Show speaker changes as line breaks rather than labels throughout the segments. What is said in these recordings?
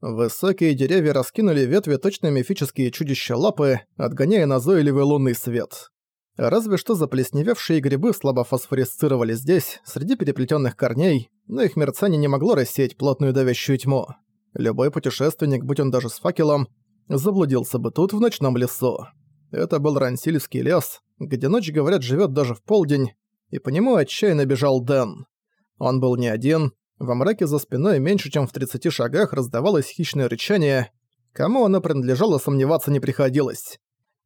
Высокие деревья раскинули ветви точно мифические чудища лапы, отгоняя назойливый лунный свет. Разве что заплесневевшие грибы слабо фосфорисцировали здесь, среди переплетенных корней, но их мерцание не могло рассеять плотную давящую тьму. Любой путешественник, будь он даже с факелом, заблудился бы тут в ночном лесу. Это был Рансильский лес, где ночь, говорят, живет даже в полдень, и по нему отчаянно бежал Дэн. Он был не один, во мраке за спиной меньше чем в 30 шагах раздавалось хищное рычание. Кому оно принадлежало, сомневаться не приходилось.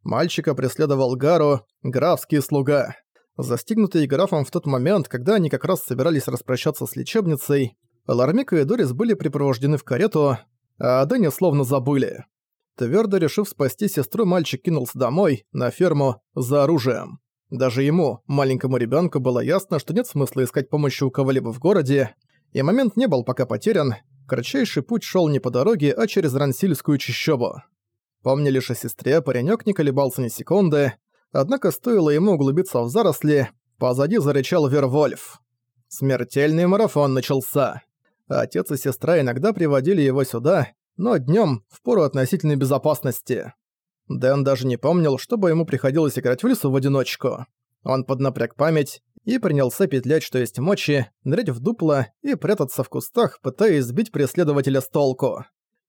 Мальчика преследовал Гару, графский слуга. Застигнутые графом в тот момент, когда они как раз собирались распрощаться с лечебницей, Лармика и Дорис были припровождены в карету, а о словно забыли. Твердо решив спасти сестру, мальчик кинулся домой, на ферму, за оружием. Даже ему, маленькому ребенку, было ясно, что нет смысла искать помощи у кого-либо в городе, и момент не был пока потерян, кратчайший путь шел не по дороге, а через Рансильскую чащобу. Помня лишь о сестре, паренек не колебался ни секунды, однако стоило ему углубиться в заросли, позади зарычал Вервольф. Смертельный марафон начался. Отец и сестра иногда приводили его сюда, но днем в пору относительной безопасности. Дэн даже не помнил, чтобы ему приходилось играть в лесу в одиночку. Он поднапряг память и принялся петлять, что есть мочи, нырять в дупло и прятаться в кустах, пытаясь сбить преследователя с толку.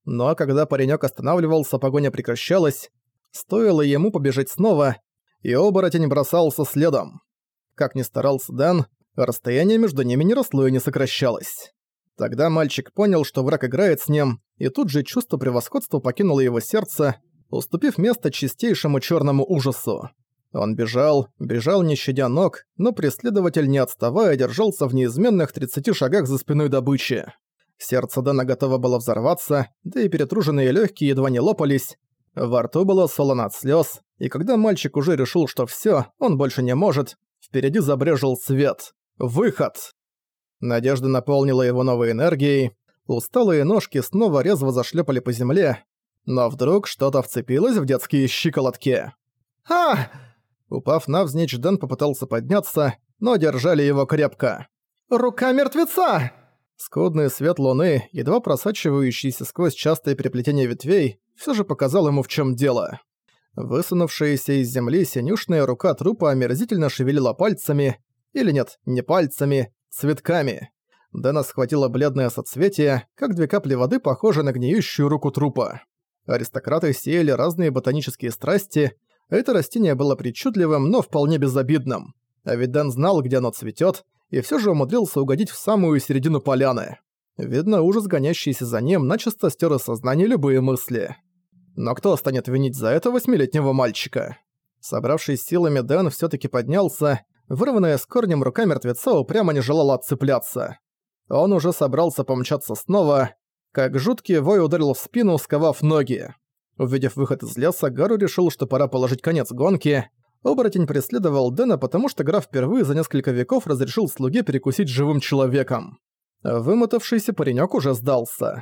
Но когда паренек останавливался, погоня прекращалась. Стоило ему побежать снова, и оборотень бросался следом. Как ни старался Дэн, расстояние между ними не росло и не сокращалось. Тогда мальчик понял, что враг играет с ним, и тут же чувство превосходства покинуло его сердце, уступив место чистейшему черному ужасу. Он бежал, бежал не щадя ног, но преследователь, не отставая, держался в неизменных 30 шагах за спиной добычи. Сердце Дэна готово было взорваться, да и перетруженные легкие едва не лопались. Во рту было солоно от слез, и когда мальчик уже решил, что все, он больше не может, впереди забрежил свет. Выход! Надежда наполнила его новой энергией, усталые ножки снова резво зашлепали по земле, но вдруг что-то вцепилось в детские щиколотки. «А!» Упав навзничь, Дэн попытался подняться, но держали его крепко. «Рука мертвеца!» Скудный свет луны, едва просачивающийся сквозь частое переплетение ветвей, все же показал ему в чем дело. Высунувшаяся из земли синюшная рука трупа омерзительно шевелила пальцами, или нет, не пальцами, цветками. Дэна схватила бледное соцветие, как две капли воды, похожие на гниющую руку трупа. Аристократы сеяли разные ботанические страсти, это растение было причудливым, но вполне безобидным. А ведь Дэн знал, где оно цветет, и все же умудрился угодить в самую середину поляны. Видно, ужас, гонящийся за ним, начисто стер из сознания любые мысли. Но кто станет винить за это восьмилетнего мальчика? Собравшись силами, Дэн все таки поднялся, вырванная с корнем рука мертвеца упрямо не желала отцепляться. Он уже собрался помчаться снова, как жуткий вой ударил в спину, сковав ноги. Увидев выход из леса, Гару решил, что пора положить конец гонке, Оборотень преследовал Дэна, потому что граф впервые за несколько веков разрешил слуге перекусить живым человеком. Вымотавшийся паренек уже сдался.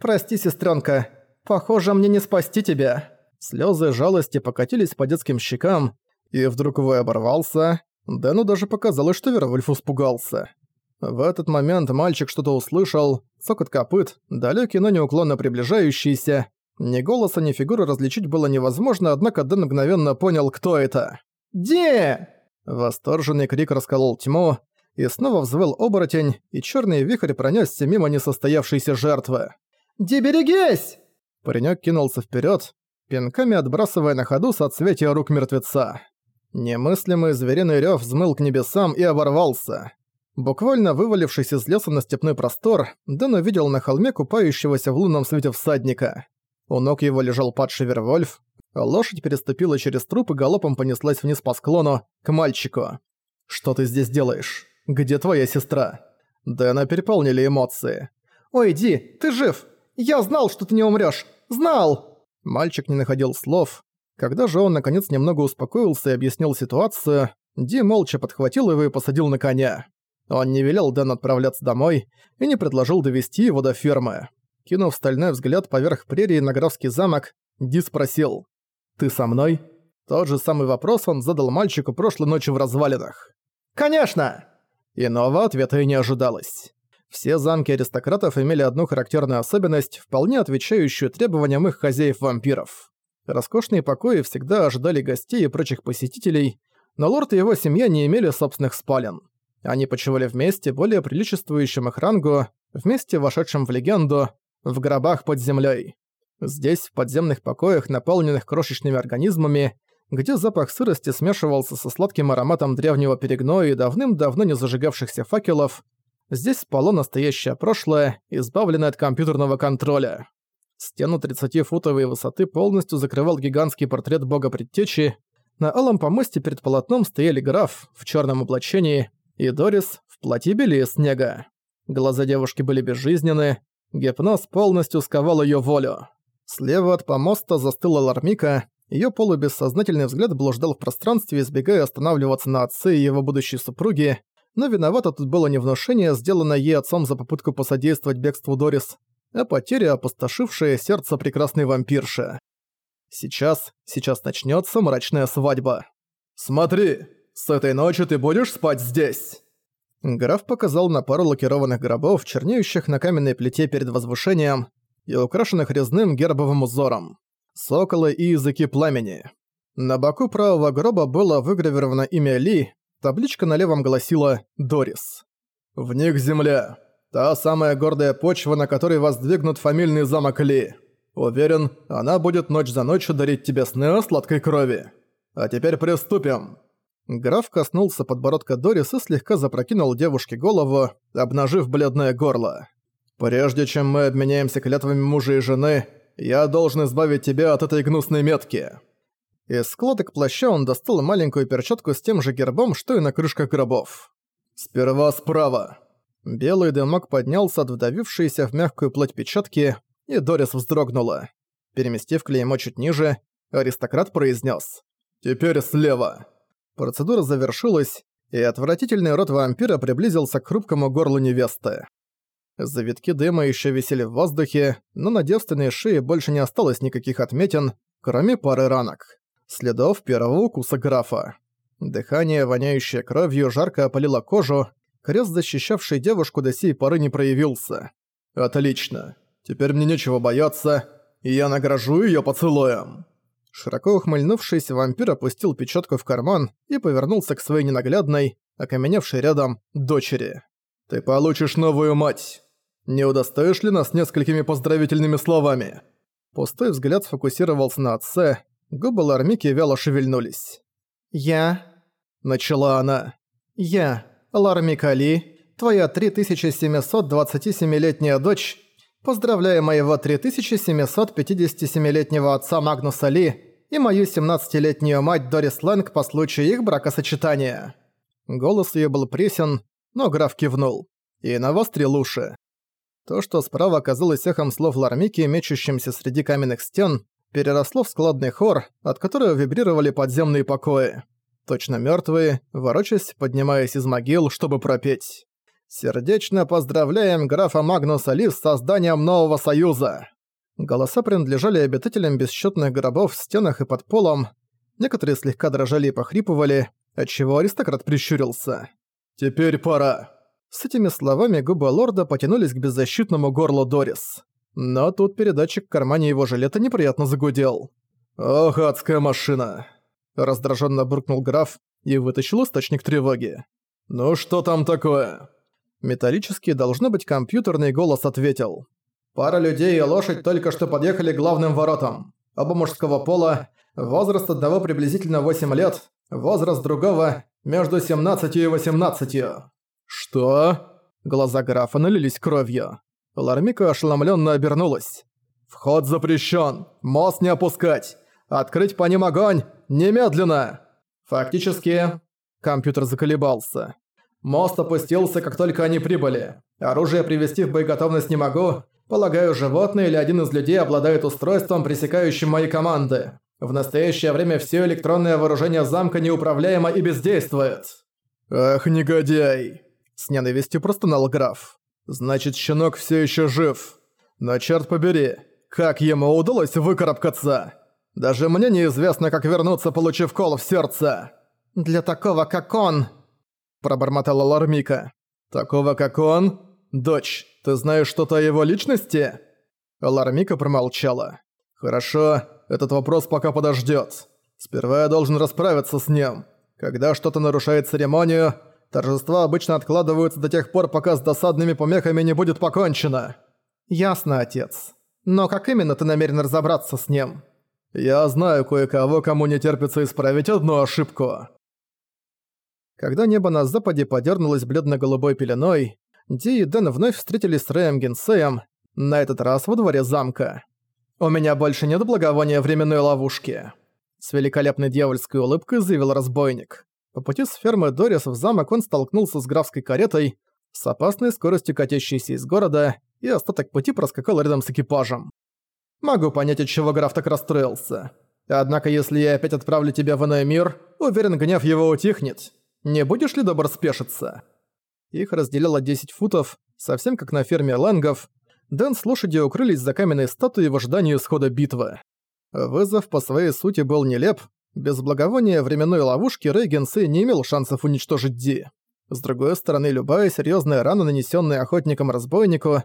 «Прости, сестренка, похоже, мне не спасти тебя». Слезы жалости покатились по детским щекам, и вдруг Вой оборвался. Дэну даже показалось, что Вервольф испугался. В этот момент мальчик что-то услышал, цокот копыт, далекий, но неуклонно приближающийся, ни голоса, ни фигуры различить было невозможно, однако Дэн мгновенно понял, кто это. «Де!» Восторженный крик расколол тьму, и снова взвыл оборотень, и черный вихрь пронесся мимо несостоявшейся жертвы. «Де берегись!» Паренек кинулся вперед, пинками отбрасывая на ходу соцветия рук мертвеца. Немыслимый звериный рев взмыл к небесам и оборвался. Буквально вывалившись из леса на степной простор, Дэн увидел на холме купающегося в лунном свете всадника. У ног его лежал падший Вервольф. Лошадь переступила через труп и галопом понеслась вниз по склону, к мальчику. «Что ты здесь делаешь? Где твоя сестра?» Дэна переполнили эмоции. «Ой, Ди, ты жив! Я знал, что ты не умрёшь! Знал!» Мальчик не находил слов. Когда же он наконец немного успокоился и объяснил ситуацию, Ди молча подхватил его и посадил на коня. Он не велел Дэну отправляться домой и не предложил довести его до фермы. Кинув стальной взгляд поверх прерии на графский замок, Ди спросил «Ты со мной?» Тот же самый вопрос он задал мальчику прошлой ночью в развалинах. «Конечно!» Иного ответа и не ожидалось. Все замки аристократов имели одну характерную особенность, вполне отвечающую требованиям их хозяев-вампиров. Роскошные покои всегда ожидали гостей и прочих посетителей, но лорд и его семья не имели собственных спален. Они почивали вместе, более приличествующим их рангу, вместе вошедшим в легенду, в гробах под землей. Здесь, в подземных покоях, наполненных крошечными организмами, где запах сырости смешивался со сладким ароматом древнего перегноя и давным-давно не зажигавшихся факелов, здесь спало настоящее прошлое, избавленное от компьютерного контроля. Стену 30-футовой высоты полностью закрывал гигантский портрет бога предтечи, на алом помосте перед полотном стояли граф в черном облачении и Дорис в платье белее снега. Глаза девушки были безжизненны, гипноз полностью сковал ее волю. Слева от помоста застыла Лармика, ее полубессознательный взгляд блуждал в пространстве, избегая останавливаться на отце и его будущей супруге, но виновато тут было не внушение, сделанное ей отцом за попытку посодействовать бегству Дорис, а потеря, опустошившая сердце прекрасной вампирши. Сейчас, сейчас начнется мрачная свадьба. «Смотри, с этой ночи ты будешь спать здесь!» Граф показал на пару лакированных гробов, чернеющих на каменной плите перед возвышением и украшенных резным гербовым узором. Соколы и языки пламени. На боку правого гроба было выгравировано имя Ли, табличка на левом гласила «Дорис». «В них земля. Та самая гордая почва, на которой воздвигнут фамильный замок Ли. Уверен, она будет ночь за ночью дарить тебе сны о сладкой крови. А теперь приступим». Граф коснулся подбородка Дорис и слегка запрокинул девушке голову, обнажив бледное горло. «Прежде чем мы обменяемся клятвами мужа и жены, я должен избавить тебя от этой гнусной метки». Из складок плаща он достал маленькую перчатку с тем же гербом, что и на крышках гробов. «Сперва справа». Белый дымок поднялся от вдавившейся в мягкую плоть печатки, и Дорис вздрогнула. Переместив клеймо чуть ниже, аристократ произнес: «Теперь слева». Процедура завершилась, и отвратительный рот вампира приблизился к хрупкому горлу невесты. Завитки дыма еще висели в воздухе, но на девственной шее больше не осталось никаких отметин, кроме пары ранок. Следов первого укуса графа. Дыхание, воняющее кровью, жарко опалило кожу, крест, защищавший девушку до сей поры не проявился. «Отлично. Теперь мне нечего бояться, и я награжу её поцелуем». Широко ухмыльнувшись, вампир опустил печатку в карман и повернулся к своей ненаглядной, окаменевшей рядом, дочери. «Ты получишь новую мать. Не удостоишь ли нас несколькими поздравительными словами?» Пустой взгляд сфокусировался на отце, губы Лармики вяло шевельнулись. «Я...» — начала она. «Я, Лармика Ли, твоя 3727-летняя дочь, Поздравляю моего 3757-летнего отца Магнуса Ли и мою 17-летнюю мать Дорис Лэнг по случаю их бракосочетания». Голос её был пресен, но граф кивнул. И навострил уши. То, что справа оказалось эхом слов Лармики, мечущимся среди каменных стен, переросло в складный хор, от которого вибрировали подземные покои. Точно мёртвые, ворочаясь, поднимаясь из могил, чтобы пропеть. «Сердечно поздравляем графа Магнуса Ли с созданием нового союза!» Голоса принадлежали обитателям бесчетных гробов в стенах и под полом, некоторые слегка дрожали и похрипывали, отчего аристократ прищурился. «Теперь пора!» С этими словами губы лорда потянулись к беззащитному горлу Дорис. Но тут передатчик в кармане его жилета неприятно загудел. «Ох, адская машина!» Раздраженно буркнул граф и вытащил источник тревоги. «Ну что там такое?» Металлический, должно быть, компьютерный голос ответил. «Пара людей и лошадь только что подъехали к главным воротам. Оба мужского пола, возраст одного приблизительно 8 лет, возраст другого между 17 и 18. «Что?» Глаза графа налились кровью. Лармика ошеломленно обернулась. «Вход запрещен. Мост не опускать! Открыть по ним огонь! Немедленно!» «Фактически...» Компьютер заколебался. Мост опустился, как только они прибыли. Оружие привести в боеготовность не могу. Полагаю, животное или один из людей обладает устройством, пресекающим мои команды. В настоящее время все электронное вооружение замка неуправляемо и бездействует. Ах, негодяй. С ненавистью простонал граф. Значит, щенок все еще жив. Но черт побери, как ему удалось выкарабкаться? Даже мне неизвестно, как вернуться, получив кол в сердце. Для такого, как он, пробормотала Лармика. «Такого, как он? «Дочь, ты знаешь что-то о его личности?» Лармика промолчала. «Хорошо, этот вопрос пока подождёт. Сперва я должен расправиться с ним. Когда что-то нарушает церемонию, торжества обычно откладываются до тех пор, пока с досадными помехами не будет покончено». «Ясно, отец. Но как именно ты намерен разобраться с ним?» «Я знаю кое-кого, кому не терпится исправить одну ошибку». Когда небо на западе подернулось бледно-голубой пеленой, Ди и Дэн вновь встретились с Рэем Генсеем, на этот раз во дворе замка. «У меня больше нет благовония временной ловушки», — с великолепной дьявольской улыбкой заявил разбойник. По пути с фермы Дорис в замок он столкнулся с графской каретой, с опасной скоростью катящейся из города, и остаток пути проскакал рядом с экипажем. Могу понять, от чего граф так расстроился. Однако, если я опять отправлю тебя в иной мир, уверен, гнев его утихнет. Не будешь ли добр спешиться?» Их разделяло 10 футов, совсем как на ферме лангов. Дэн с лошадью укрылись за каменной статуей в ожидании исхода битвы. Вызов по своей сути был нелеп. Без благовония временной ловушки Рейген не имел шансов уничтожить Ди. С другой стороны, любая серьезная рана, нанесенная охотником-разбойнику,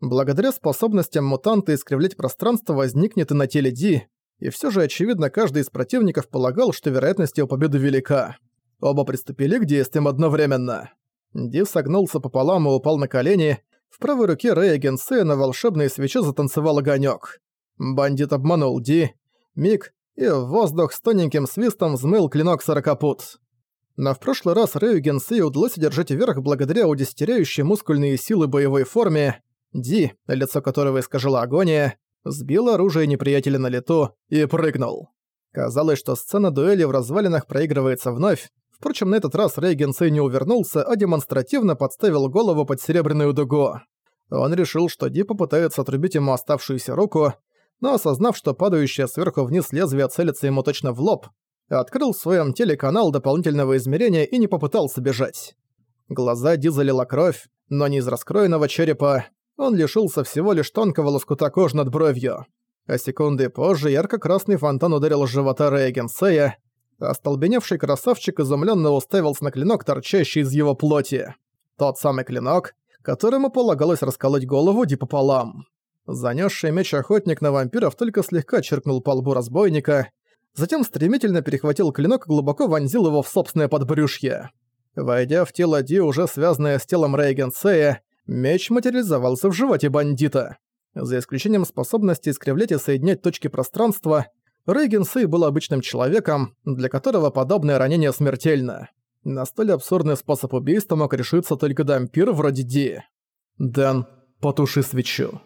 благодаря способностям мутанта искривлять пространство, возникнет и на теле Ди, и все же, очевидно, каждый из противников полагал, что вероятность его победы велика. Оба приступили к действиям одновременно. Ди согнулся пополам и упал на колени. В правой руке Рэя на волшебной свече затанцевал огонек. Бандит обманул Ди. Миг, и в воздух с тоненьким свистом взмыл клинок сорокопут. Но в прошлый раз Рэю Генсею удалось одержать верх благодаря удестеряющей мускульные силы боевой форме. Ди, лицо которого искажала агония, сбил оружие неприятеля на лету и прыгнул. Казалось, что сцена дуэли в развалинах проигрывается вновь, Впрочем, на этот раз Рейген Сэй не увернулся, а демонстративно подставил голову под серебряную дугу. Он решил, что Ди попытается отрубить ему оставшуюся руку, но осознав, что падающее сверху вниз лезвие целится ему точно в лоб, открыл в своем теле канал дополнительного измерения и не попытался бежать. Глаза Ди залила кровь, но не из раскроенного черепа, он лишился всего лишь тонкого лоскута кожи над бровью. А секунды позже ярко-красный фонтан ударил с живота Рейгенсея, Остолбеневший красавчик изумленно уставился на клинок, торчащий из его плоти. Тот самый клинок, которому полагалось расколоть голову Ди пополам. Занесший меч охотник на вампиров только слегка черкнул по лбу разбойника, затем стремительно перехватил клинок и глубоко вонзил его в собственное подбрюшье. Войдя в тело Ди, уже связанное с телом Рейгенсея, меч материализовался в животе бандита. За исключением способности искривлять и соединять точки пространства, Рейген Сэй был обычным человеком, для которого подобное ранение смертельно. На столь абсурдный способ убийства мог решиться только дампир вроде Ди. «Дэн, потуши свечу».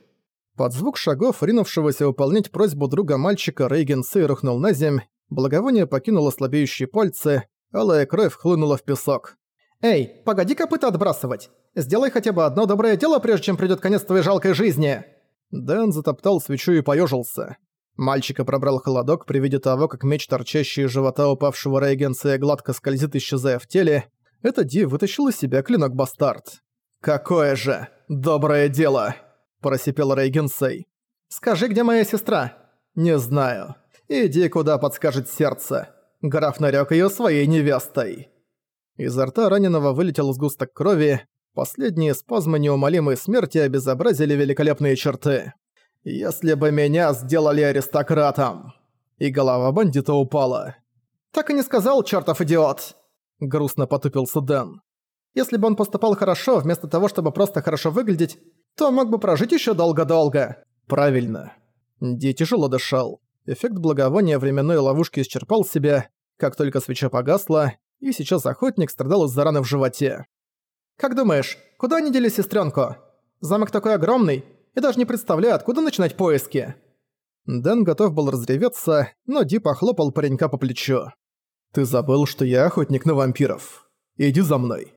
Под звук шагов, ринувшегося выполнять просьбу друга мальчика, Рейген Сэй рухнул на земь, благовоние покинуло слабеющие пальцы, алая кровь хлынула в песок. «Эй, погоди копыта отбрасывать! Сделай хотя бы одно доброе дело, прежде чем придёт конец твоей жалкой жизни!» Дэн затоптал свечу и поёжился. Мальчика пробрал холодок при виде того, как меч, торчащий из живота упавшего Рейгенса, гладко скользит, исчезая в теле. Это Ди вытащил из себя клинок Бастард. «Какое же доброе дело!» – просипел Рейгенсей. «Скажи, где моя сестра?» «Не знаю. Иди, куда подскажет сердце. Граф нарёк её своей невестой». Изо рта раненого вылетел сгусток крови. Последние спазмы неумолимой смерти обезобразили великолепные черты. «Если бы меня сделали аристократом!» И голова бандита упала. «Так и не сказал, чертов идиот!» Грустно потупился Дэн. «Если бы он поступал хорошо, вместо того, чтобы просто хорошо выглядеть, то мог бы прожить еще долго-долго». «Правильно». Ди тяжело дышал. Эффект благовония временной ловушки исчерпал себя, как только свеча погасла, и сейчас охотник страдал из-за раны в животе. «Как думаешь, куда они дели сестренку? Замок такой огромный, и даже не представляю, откуда начинать поиски». Дэн готов был разреветься, но Ди похлопал паренька по плечу. «Ты забыл, что я охотник на вампиров. Иди за мной».